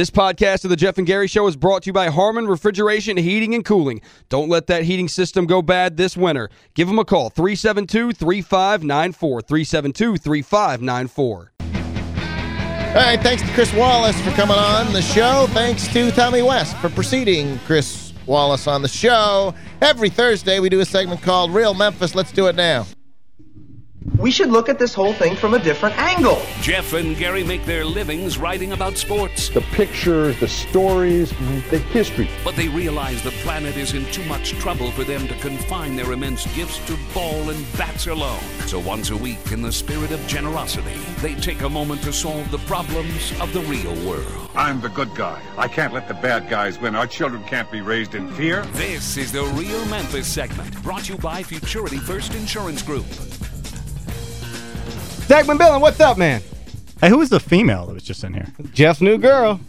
This podcast of the Geoff and Gary Show is brought to you by Harmon Refrigeration, Heating, and Cooling. Don't let that heating system go bad this winter. Give them a call, 372-3594, 372-3594. All right, thanks to Chris Wallace for coming on the show. Thanks to Tommy West for preceding Chris Wallace on the show. Every Thursday, we do a segment called Real Memphis. Let's do it now. We should look at this whole thing from a different angle. Geoff and Gary make their livings writing about sports, the pictures, the stories, mm-hmm. the history. but they realize the planet is in too much trouble for them to confine their immense gifts to ball and bats alone. So once a week, in the spirit of generosity, they take a moment to solve the problems of the real world. I'm the good guy. I can't let the bad guys win. Our children can't be raised in fear. This is the Real Memphis segment, brought to you by Futurity First Insurance Group. Zach McMillan, what's up, man? Hey, who was the female that was just in here? Geoff's new girl.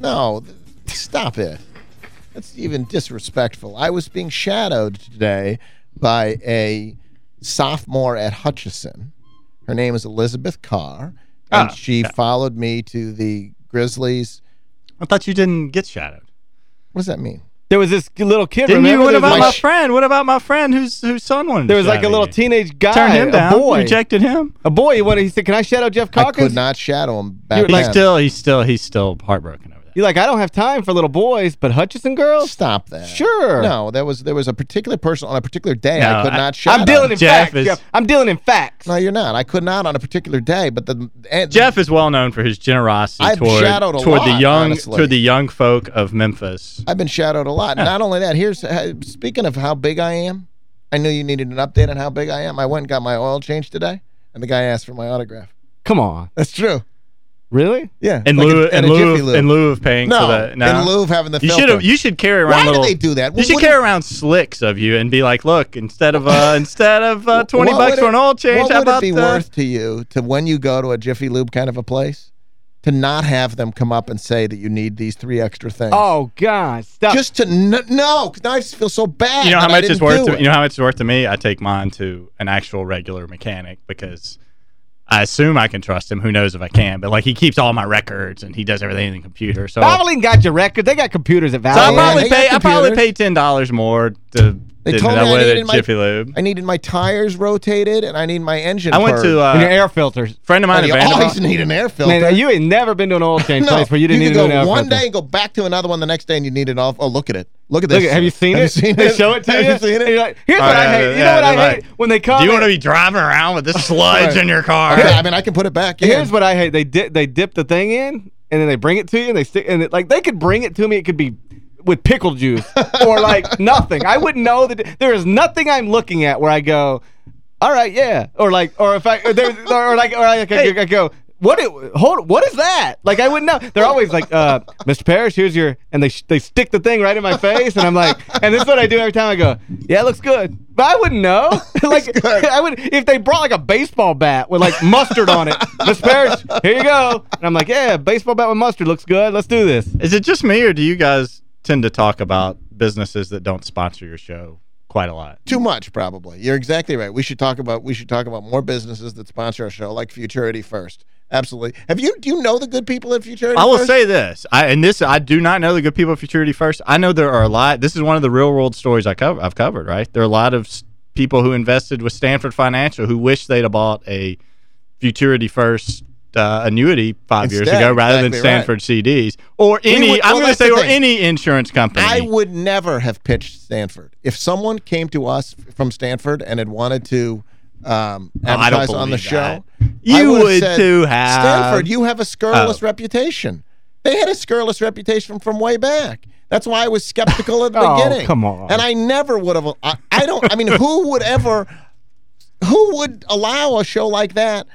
No, stop it. That's even disrespectful. I was being shadowed today by a sophomore at Hutchison. Her name is Elizabeth Carr, and Ah, she yeah. followed me to the Grizzlies. I thought you didn't get shadowed. What does that mean? There was this little kid, Didn't remember? you? What about like- my friend? What about my friend whose whose son wanted There to was like a little you? teenage guy, Turned him down. a boy. Rejected him. A boy, he wanted, he said, can I shadow Geoff I Calkins? could not shadow him back He's then. still he's still he's still heartbroken over that. You're like, I don't have time for little boys, but Hutchison girls? Stop that. Sure. No, there was there was a particular person on a particular day No, I could I- not shadow. I'm dealing in Geoff facts, is- Geoff. I'm dealing in facts. No, you're not. I could not on a particular day, but the and Geoff is well known for his generosity I've toward shadowed a toward the young honestly. toward the young folk of Memphis. I've been shadowed a lot. Not only that, here's uh, speaking of how big I am. I knew you needed an update on how big I am. I went and got my oil changed today, and the guy asked for my autograph. Come on. That's true. Really? Yeah. In like lieu a- at in a lieu of, in lieu of paying no, for the no. in lieu of having the you should you should carry around Why do they do that? You should What- carry around slicks of you and be like, look, instead of uh instead of uh, 20 What bucks would for an oil change, What how would about it be uh, worth to you to when you go to a Jiffy Lube kind of a place to not have them come up and say that you need these three extra things? Oh, God. Stop. Just to n no, 'cause now I just feel so bad. You know how much it's worth to it. you know how much it's worth to me? I take mine to an actual regular mechanic because I assume I can trust him. Who knows if I can? But like he keeps all my records and he does everything in the computer. So, so Valvoline got your record. They got computers at I Valvoline. yeah, probably they pay I probably pay ten dollars more to They told me I I needed my- Jiffy Lube. I needed my tires rotated and I need my engine I went purged. to uh, and your air filters. friend of mine And you Vanderbilt. always need an air filter. Man, you ain't never been to an oil change no, place where you didn't you need could an go air one filter. day and go back to another one the next day and you need it all. Oh, look at it. Look at this. Look, have you seen Have it? you seen they it? show it to have you. you seen And it? you're like, here's Oh, what yeah, I hate. yeah, you know what I like, hate? When they come Do you want to be driving around with this sludge in your car? Okay, I mean, I can put it back in. Here's what I hate. They dip they dip the thing in and then they bring it to you and they stick and it, like they could bring it to me. It could be with pickle juice or like nothing. I wouldn't know that there is nothing I'm looking at where I go, all right, yeah, or like or if I or, there, or like or like I, I go. What it, hold what is that? Like I wouldn't know. They're always like, uh, Mr. Parrish, here's your and they they stick the thing right in my face and I'm like, and this is what I do every time I go, yeah, it looks good. But I wouldn't know. like I would if they brought like a baseball bat with like mustard on it. Mr. Parrish, here you go. And I'm like, yeah, baseball bat with mustard looks good. Let's do this. Is it just me, or do you guys tend to talk about businesses that don't sponsor your show quite a lot? Too much, probably. You're exactly right. We should talk about we should talk about more businesses that sponsor our show, like Futurity First. Absolutely. Have you do you know the good people at Futurity I will First? say this, I and this I do not know the good people of Futurity First. I know there are a lot. This is one of the real world stories I cover. I've covered. Right, there are a lot of people who invested with Stanford Financial who wish they'd have bought a Futurity First uh, annuity five years ago rather than exactly right. Stanford CDs or any. would- I'm going to say or thing. any insurance company. I would never have pitched Stanford. If someone came to us from Stanford and had wanted to um, Oh, advertise on the show, that. You would said, too have- Stanford, you have a scurrilous Oh. reputation. They had a scurrilous reputation from way back. That's why I was skeptical at the Oh, beginning. come on. And I never would have. I, I don't. I mean, who would ever? Who would allow a show like that?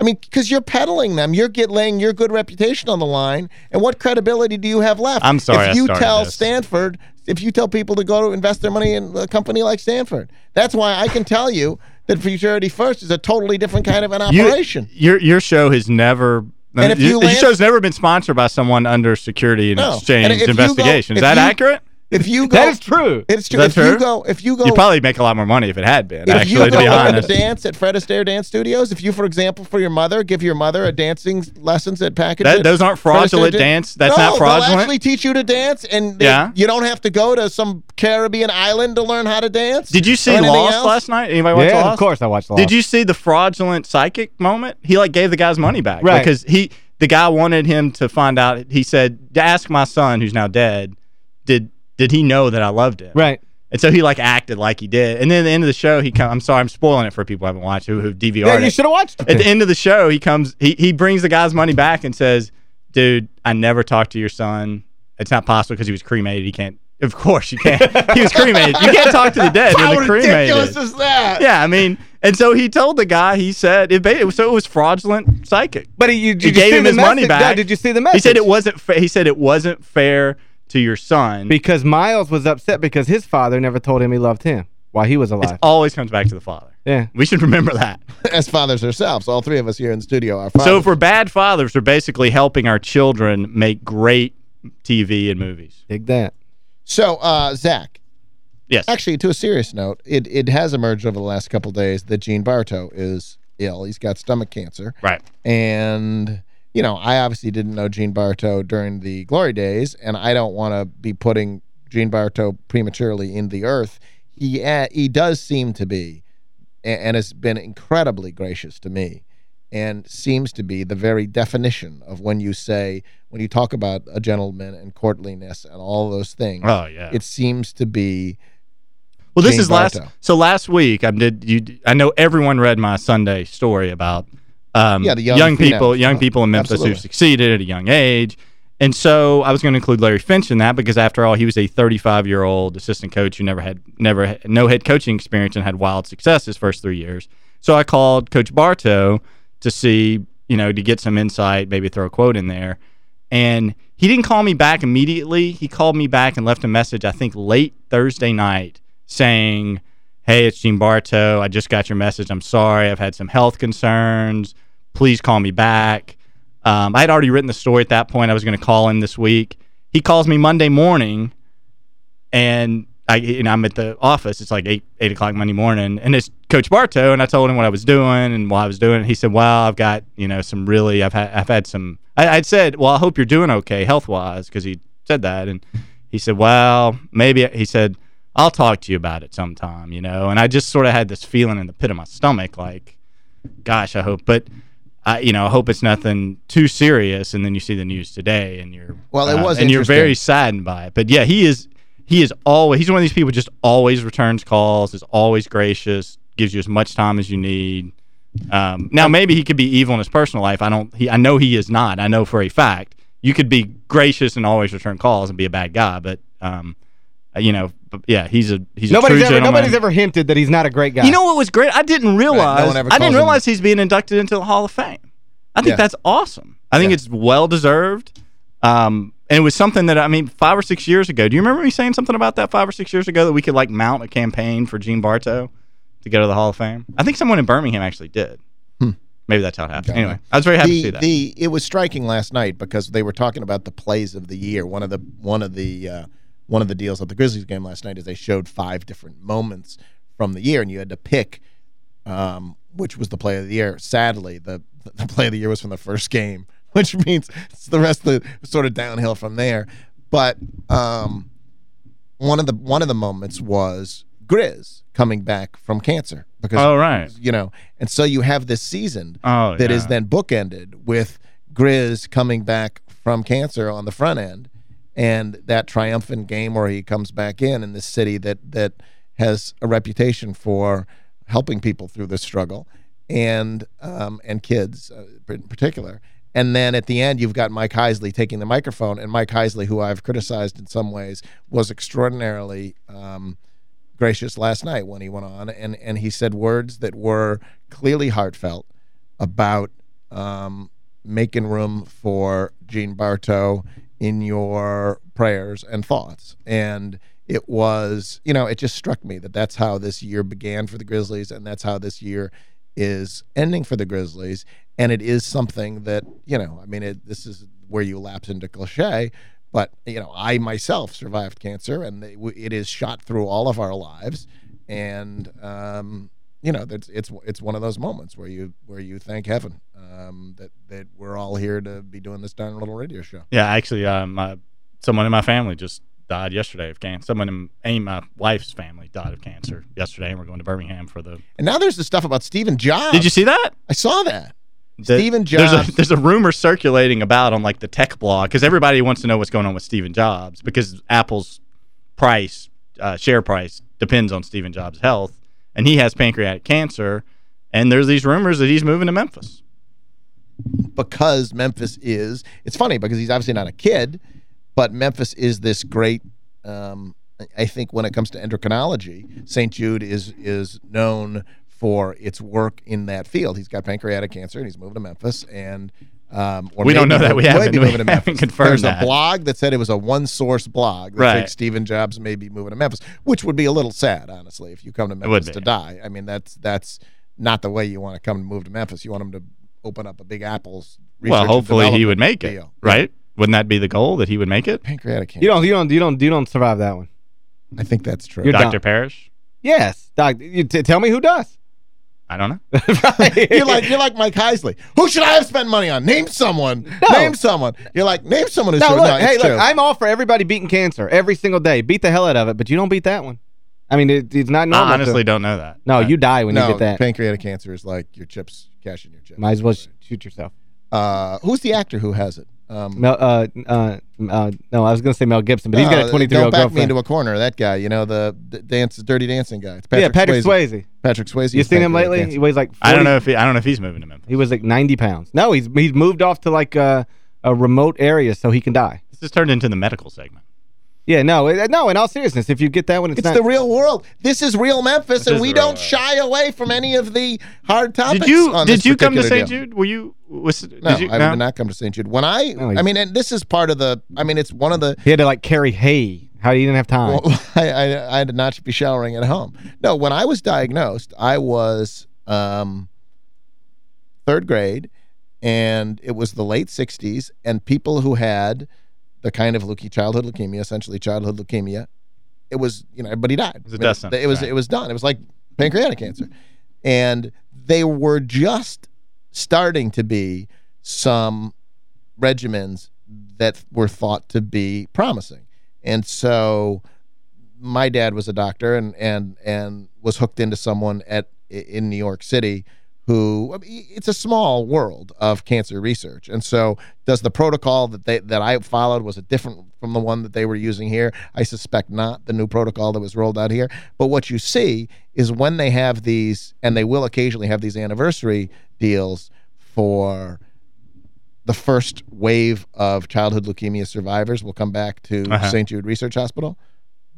I mean, because you're peddling them. You're get laying your good reputation on the line. And what credibility do you have left? I'm sorry If you tell this. Stanford, if you tell people to go to invest their money in a company like Stanford, that's why I can tell you that Futurity First is a totally different kind of an You- operation. your your show has never. And if you your land- show's never been sponsored by someone under security and No. exchange And go- investigation. Is that you- accurate? If you go, That is true. It's true. that If you go, if you go, You'd probably make a lot more money if it had been, if actually, you to go be to honest. dance at Fred Astaire Dance Studios, if you, for example, for your mother, give your mother a dancing lessons at Package. That- at those aren't fraudulent dance- that's no, not fraudulent? they'll actually teach you to dance, and they- Yeah. you don't have to go to some Caribbean island to learn how to dance. Did you see Lost else. last night? Anybody watch Yeah, Lost? of course I watched Lost. Did you see the fraudulent psychic moment? He like gave the guy's money back Right. because he the guy wanted him to find out. He said, "Ask my son who's now dead. Did did he know that I loved him?" Right. And so he like acted like he did. And then at the end of the show, he come. I'm sorry, I'm spoiling it for people who haven't watched who who DVR'd Yeah, you should have watched it. At the end of the show, he comes. He he brings the guy's money back and says, "Dude, I never talked to your son. It's not possible because he was cremated. He can't." Of course you can't. he was cremated. You can't talk to the dead How they're cremated. ridiculous is that? Yeah, I mean, and so he told the guy. He said it. So it was fraudulent psychic. But he, you, He you gave him his money back. Did you see the message? He said it wasn't. He said it wasn't fair to your son. because Miles was upset because his father never told him he loved him while he was it alive. always comes back to the father. Yeah. We should remember that. As fathers ourselves, all three of us here in the studio are fathers. So if we're bad fathers, we're basically helping our children make great TV and movies. Dig that. So, uh, Zach, Yes. actually, to a serious note, it, it has emerged over the last couple days that Gene Bartow is ill. He's got stomach cancer. right. And, you know, I obviously didn't know Gene Bartow during the glory days, and I don't want to be putting Gene Bartow prematurely in the earth. He, uh, he does seem to be, and has been incredibly gracious to me, and seems to be the very definition of when you say, when you talk about a gentleman and courtliness and all those things, Oh yeah. it seems to be Well, this Gene is last. So last week, I did. You, I know everyone read my Sunday story about um, Yeah, the young people, females. young people in Memphis Absolutely. who succeeded at a young age, and so I was going to include Larry Finch in that because after all, he was a 35 year old assistant coach who never had never had, no head coaching experience and had wild success his first three years. So I called Coach Bartow to see, you know, to get some insight, maybe throw a quote in there. And he didn't call me back immediately. He called me back and left a message, I think late Thursday night, saying, Hey, it's Gene Bartow. I just got your message. I'm sorry. I've had some health concerns. Please call me back. Um, I had already written the story at that point. I was going to call him this week. He calls me Monday morning, and I, know, I'm at the office. It's like eight eight o'clock Monday morning, and it's Coach Bartow. And I told him what I was doing and why I was doing it. He said, "Well, I've got you know some really. I've had I've had some. I, I'd said, well, I hope you're doing okay health wise because he said that, and he said, well, maybe he said." I'll talk to you about it sometime, you know. And I just sort of had this feeling in the pit of my stomach, like, gosh, I hope, but I, you know, I hope it's nothing too serious. And then you see the news today, and you're Well, it uh, was and you're very saddened by it. But yeah, he is, he is always, he's one of these people who just always returns calls, is always gracious, gives you as much time as you need. Um, now maybe he could be evil in his personal life. I don't. He, I know he is not. I know for a fact. You could be gracious and always return calls and be a bad guy, but um, uh, you know, yeah, he's a he's Nobody's a true ever gentleman. nobody's ever hinted that he's not a great guy. You know what was great? I didn't realize. one ever I didn't calls him- realize he's being inducted into the Hall of Fame. I think Yeah. that's awesome. I think Yeah. it's well deserved. Um, and it was something that I mean, five or six years ago. Do you remember me saying something about that five or six years ago that we could like mount a campaign for Gene Bartow to go to the Hall of Fame? I think someone in Birmingham actually did. Maybe that's how it happened. Okay. Anyway, I was very happy the, to see that. The it was striking last night because they were talking about the plays of the year. One of the one of the uh, one of the deals at the Grizzlies game last night is they showed five different moments from the year, and you had to pick um, which was the play of the year. Sadly, the the play of the year was from the first game, which means it's the rest of the sort of downhill from there. But um, one of the one of the moments was Grizz coming back from cancer because Oh, right. you know, and so you have this season Oh, that is yeah. then bookended with Grizz coming back from cancer on the front end and that triumphant game where he comes back in in this city that that has a reputation for helping people through this struggle and um, and kids uh, in particular. And then at the end, you've got Mike Heisley taking the microphone, and Mike Heisley, who I've criticized in some ways, was extraordinarily um, gracious last night when he went on, and and he said words that were clearly heartfelt about um, making room for Gene Bartow in your prayers and thoughts. And it was, you know, it just struck me that that's how this year began for the Grizzlies, and that's how this year is ending for the Grizzlies. And it is something that, you know, I mean, it, this is where you lapse into cliche, But you know, I myself survived cancer, and it is shot through all of our lives, and um, you know, that's it's it's one of those moments where you where you thank heaven um, that that we're all here to be doing this darn little radio show. Yeah, actually, uh, my someone in my family just died yesterday of cancer. Someone in, in my wife's family died of cancer yesterday, and we're going to Birmingham for the. And now there's the stuff about Stephen Jobs. Did you see that? I saw that. The- Stephen There's Jobs. a, there's a rumor circulating about on like the tech blog because everybody wants to know what's going on with Stephen Jobs because Apple's price, uh, share price, depends on Stephen Jobs' health, and he has pancreatic cancer, and there's these rumors that he's moving to Memphis. Because Memphis is it's funny because he's obviously not a kid, but Memphis is this great um, I think when it comes to endocrinology, St. Jude is is known for its work in that field. He's got pancreatic cancer and he's moving to Memphis and um, We don't know that. We haven't- we to haven't confirmed There's that. a blog that said it was a one source blog that Right. Stephen Jobs may be moving to Memphis, which would be a little sad, honestly, if you come to Memphis to die. I mean, that's that's not the way you want to come and move to Memphis. You want him to open up a Big Apple's well, hopefully he would make it, deal. right? Wouldn't that be the goal that he would make it? Pancreatic cancer. You don't, you don't, you don't, you don't survive that one. I think that's true. You're Dr. Parrish? Yes, doc. You t tell me who does. I don't know. you're like you're like Mike Heisley. Who should I have spent money on? Name someone. No. Name someone. You're like name someone who's No, true. look, no, it's hey, true. look, I'm all for everybody beating cancer every single day. Beat the hell out of it, but you don't beat that one. I mean, it, it's not normal. I honestly to, don't know that. No, you die when no, you get that. pancreatic cancer is like your chips, cashing your chips. Might as well sh shoot yourself. Uh, who's the actor who has it? Um, Mel, uh, uh, uh, no, I was going to say Mel Gibson, but he's got a uh, 23 year Don't old back me girlfriend. into a corner. That guy, you know the, the dance, dirty dancing guy. It's Patrick yeah, Patrick Swayze. Swayze. Patrick Swayze. You is seen him lately? cancer. He weighs like 40, I don't know if he, I don't know if he's moving to Memphis. He was like 90 pounds. No, he's he's moved off to like a, a remote area so he can die. This has turned into the medical segment. Yeah, no, no. In all seriousness, if you get that one, it's, It's not. the real world. This is real Memphis, This and we don't world. shy away from any of the hard topics. Did you on did this you come to St. Jude? Were you was did No, you, I did not come to St. Jude. When I, No, I mean, and this is part of the. I mean, it's one of the. he had to like carry hay. How he didn't have time. Well, I, I, I did not be showering at home. No, when I was diagnosed, I was um, third grade, and it was the late '60s, and people who had the kind of leuke- childhood leukemia, essentially childhood leukemia, it was you know everybody died. was a I mean, death sentence, It was right. it was done. It was like pancreatic cancer, and they were just starting to be some regimens that were thought to be promising. And so my dad was a doctor and and and was hooked into someone at in New York City who I mean, it's a small world of cancer research. And so does the protocol that they that I followed was it different from the one that they were using here? I suspect not the new protocol that was rolled out here. But what you see is when they have these and they will occasionally have these anniversary deals for the first wave of childhood leukemia survivors will come back to Uh-huh. St. Jude Research Hospital.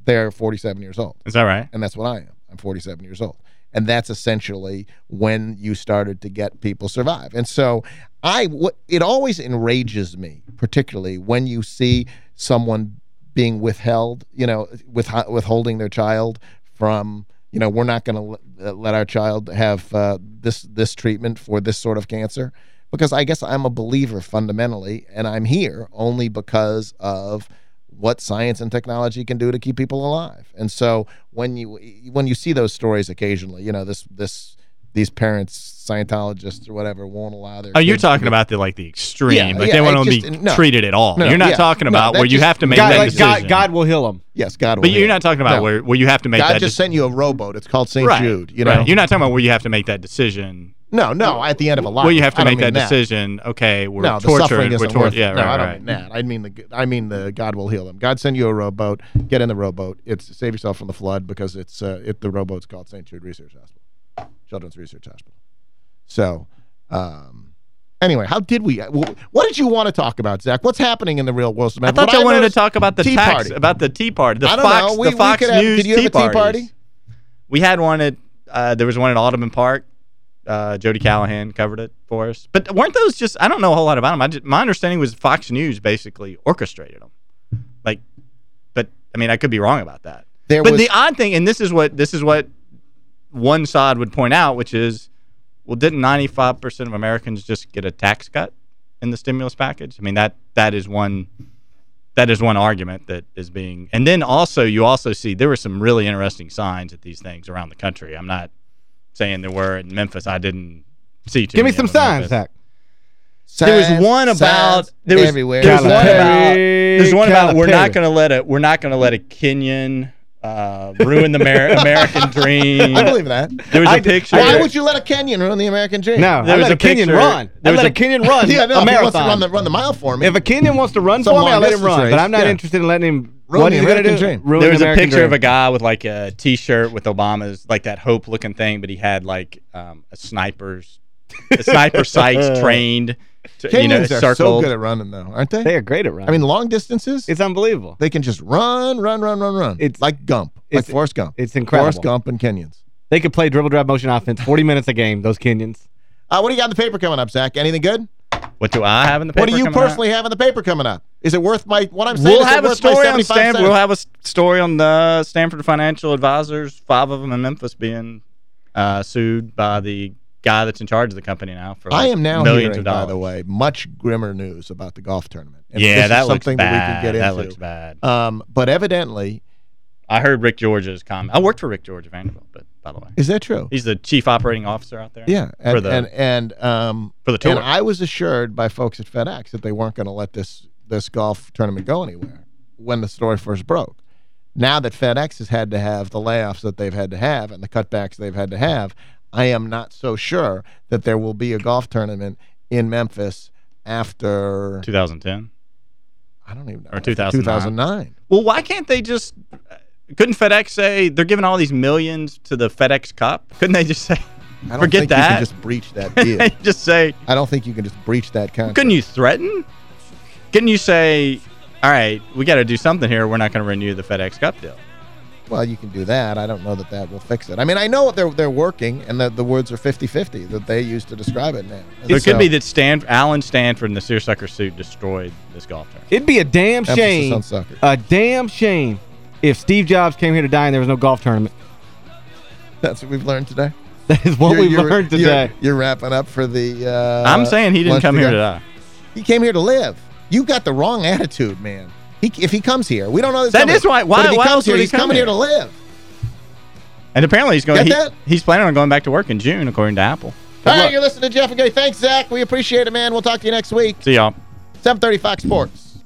They're 47 years old, Is that right? and that's what I am. I'm 47 years old. And that's essentially when you started to get people survive. And so I it always enrages me, particularly when you see someone being withheld, you know, with withholding their child from you know, we're not going to let our child have uh, this this treatment for this sort of cancer because I guess I'm a believer fundamentally, and I'm here only because of what science and technology can do to keep people alive. And so when you when you see those stories occasionally, you know this this these parents, Scientologists or whatever, won't allow their Oh, you're talking about the like the extreme. Yeah, like yeah, they want it to be no. treated at all. No, you're not yeah. talking about that where you just- have to make God, that like decision. God, God will heal them. yes, God. will but you're not talking about No. where where you have to make God that just sent you a rowboat. It's called St. right. Jude. You know, Right. You're not talking about where you have to make that decision. No, no. At the end of a life, Well, you have to I make that mean decision. Okay, we're no, the suffering we're isn't tor- worth it. Yeah, no, right, I don't right. mean that. I mean the I mean the God will heal them. God send you a rowboat. Get in the rowboat. It's save yourself from the flood because it's uh, it the rowboat's called St. Jude Research Hospital, Children's Research Hospital. So, um, anyway, how did we? What did you want to talk about, Zach? What's happening in the real world? I thought you wanted to talk about the Tea tax Party. about the Tea Party, the I don't Fox, know. We- the Fox News did you have tea a tea party? We had one at uh, there was one at Audubon Park. Uh, Jody Callahan covered it for us. But weren't those just? I don't know a whole lot about them. I just, my understanding was Fox News basically orchestrated them. Like, but I mean, I could be wrong about that. There but was- the odd thing, and this is what this is what one side would point out, which is, well, didn't ninety five percent of Americans just get a tax cut in the stimulus package? I mean that that is one that is one argument that is being and then also you also see there were some really interesting signs at these things around the country. I'm not saying there were in Memphis. I didn't see too Give me some of them signs, Memphis. Zach. There was one about there was everywhere. There was one Calipari, about there's one about we're not going to let a we're not going to let a Kenyan uh, ruin the Amer American dream. I believe that. There was a I- picture. Why would you let a Kenyan ruin the American dream? No, There I was let a a Kenyan picture- run. I there was let a a- Kenyan run yeah, no, a if he wants to marathon. run the, run the mile for me. if a Kenyan wants to run Some for me, I'll let him run. race, But I'm not yeah. interested in letting him. Ruin what the is he going to American do? dream. Ruin there the was a picture dream. of a guy with like a T-shirt with Obama's like that hope looking thing, but he had like um, a sniper's a sniper sights trained, to, Kenyans you know, are so good at running, though, aren't they? They are great at running. I mean, long distances, it's unbelievable. they can just run, run, run, run, run. It's- like Gump, like it's- Forrest Gump. it's incredible. Forrest Gump and Kenyans. They could play dribble drive motion offense 40 minutes a game, those Kenyans. Uh, what do you got in the paper coming up, Zach? Anything good? what do I have in the paper? What do you coming out? personally have in the paper coming up? Is it worth my what I'm saying? We'll is have a story on Stanford. We'll have a s- story on the Stanford Financial Advisors, five of them in Memphis, being uh, sued by the guy that's in charge of the company now for I am now millions hearing, of by the way, much grimmer news about the golf tournament. And Yeah, that looks something bad. that we can get that into. looks bad. Um, but evidently, I heard Rick George's comment. I worked for Rick George at Vanderbilt, but by the way, is that true? he's the chief operating officer out there. Yeah, and for the and and um for the tour. and I was assured by folks at FedEx that they weren't going to let this this golf tournament go anywhere when the story first broke. Now that FedEx has had to have the layoffs that they've had to have and the cutbacks they've had to have, I am not so sure that there will be a golf tournament in Memphis after 2010. I don't even know Or 2009. 2009. Well, why can't they just? Couldn't FedEx say they're giving all these millions to the FedEx Cup? Couldn't they just say? I don't Forget think you that. can just breach that deal. just say, I don't think you can just breach that contract. couldn't you threaten? Couldn't you say, all right, we got to do something here. We're not going to renew the FedEx Cup deal. Well, you can do that. I don't know that that will fix it. I mean, I know they're they're working, and that the words are 50-50 that they use to describe it now. It So- could be that Stan, Allen Stanford and the seersucker suit destroyed this golf tournament. It'd be a damn shame, a damn shame if Steve Jobs came here to die and there was no golf tournament. That's what we've learned today. That is what You're- we've you're- learned you're- today. You're, wrapping up for the. Uh, I'm saying he didn't lunch come here to die. He came here to live. You got the wrong attitude, man. He, if he comes here, we don't know this. That company, is why- why- but if he why comes here, he he's come coming here here? to live. And apparently he's going. He, he's planning on going back to work in June, according to Apple. All right, you're listening to Geoff and. Thanks, Zach. We appreciate it, man. We'll talk to you next week. See y'all. 7:30 Fox Sports.